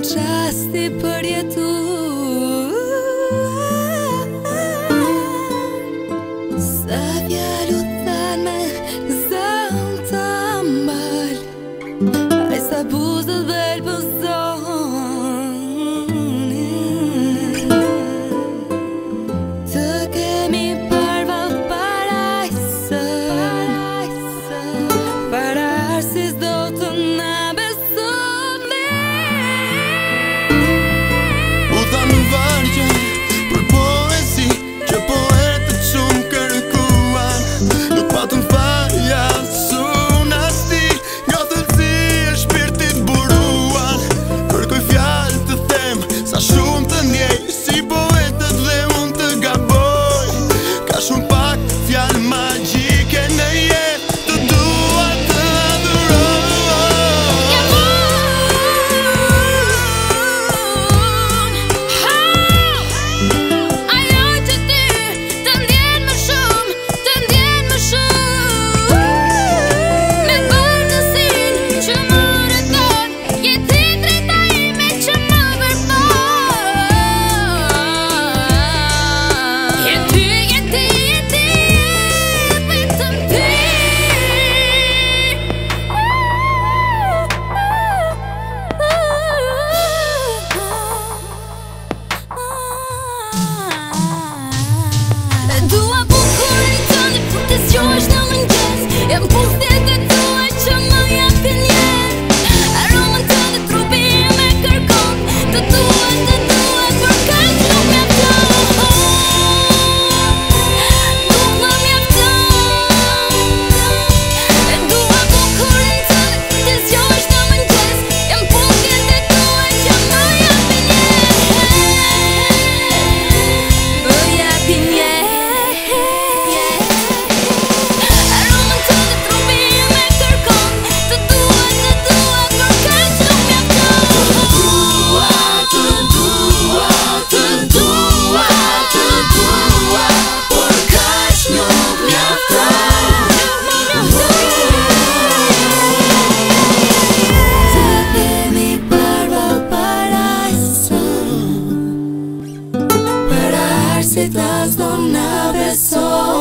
Jashtë e pori atë nas donna besok